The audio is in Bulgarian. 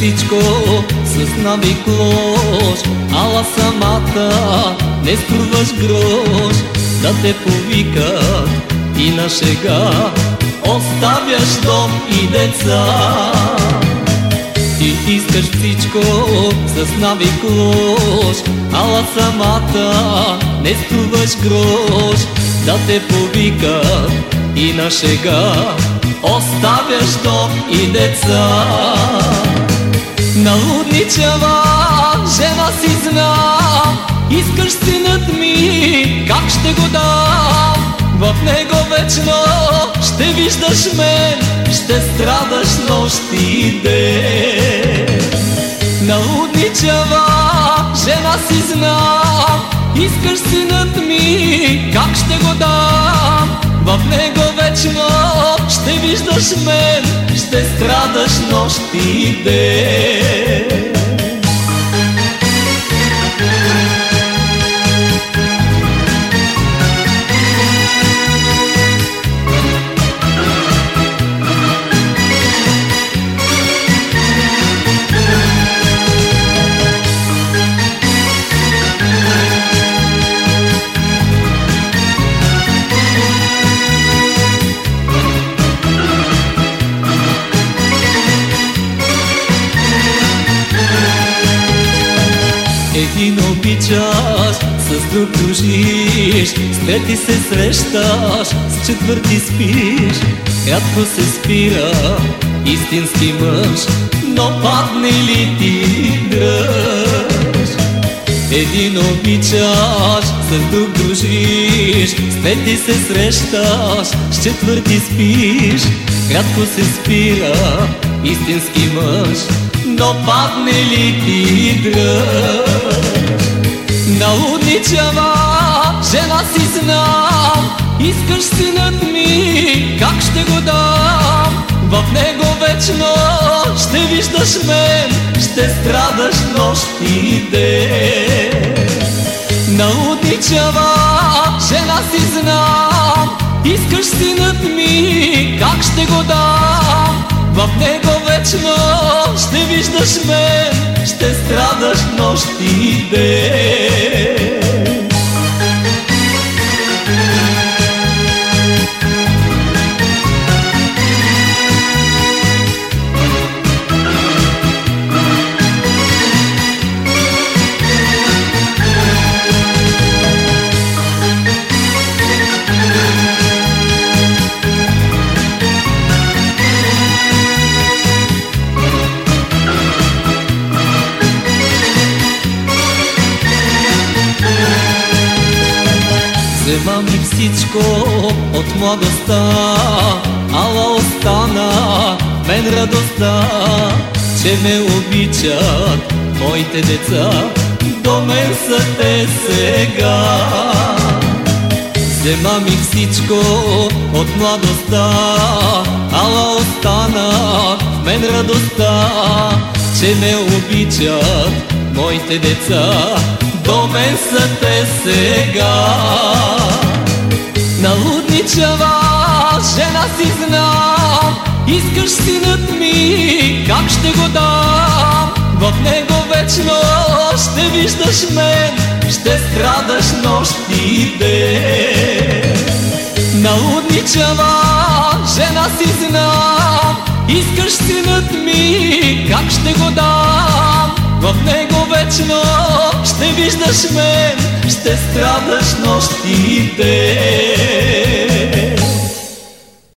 всичко с навик лош Ала самата не струваш грош. Да те повикат и на шега. Оставяш дом и деца. Ти искаш всичко с навик лош Ала самата не струваш грош. Да те повикат и на шега. Оставяш дом и деца Налудничава жена си знам Искаш синът ми, как ще го дам? В него вечно ще виждаш мен Ще страдаш нощ и ден Налудничава жена си знам Искаш синът ми, как ще го дам? В него вечно ще виждаш мен Ще страдаш нощ и ден Един обичаш, с друг дружиш С трети се срещаш, с четвърти спиш. Рядко се спира истински мъж Но падне ли ти дръж. Един обичаш, с друг дружиш С трети се срещаш, с четвърти спиш. Рядко се спира истински мъж но падне ли ти дръж Налудничава жена си знам Искаш синът ми, как ще го дам? В него вечно ще виждаш мен Ще страдаш нощ и ден Налудничава жена си знам Искаш синът ми, как ще го дам в него вечно ще виждаш мен Ще страдаш нощ и ден Взема ми всичко от младостта, ала остана мен радостта, че ме обичат моите деца, до мен са те сега. Взема ми всичко от младостта, ала остана мен радостта, че ме обичат моите деца, до мен са те сега. Налудничава жена си знам, искаш синът ми, как ще го дам? В него вечно ще виждаш мен, ще страдаш нощ и ден. Налудничава жена си знам, искаш синът ми, как ще го дам? В него вечно виждаш мен, ще страдаш нощ и ден.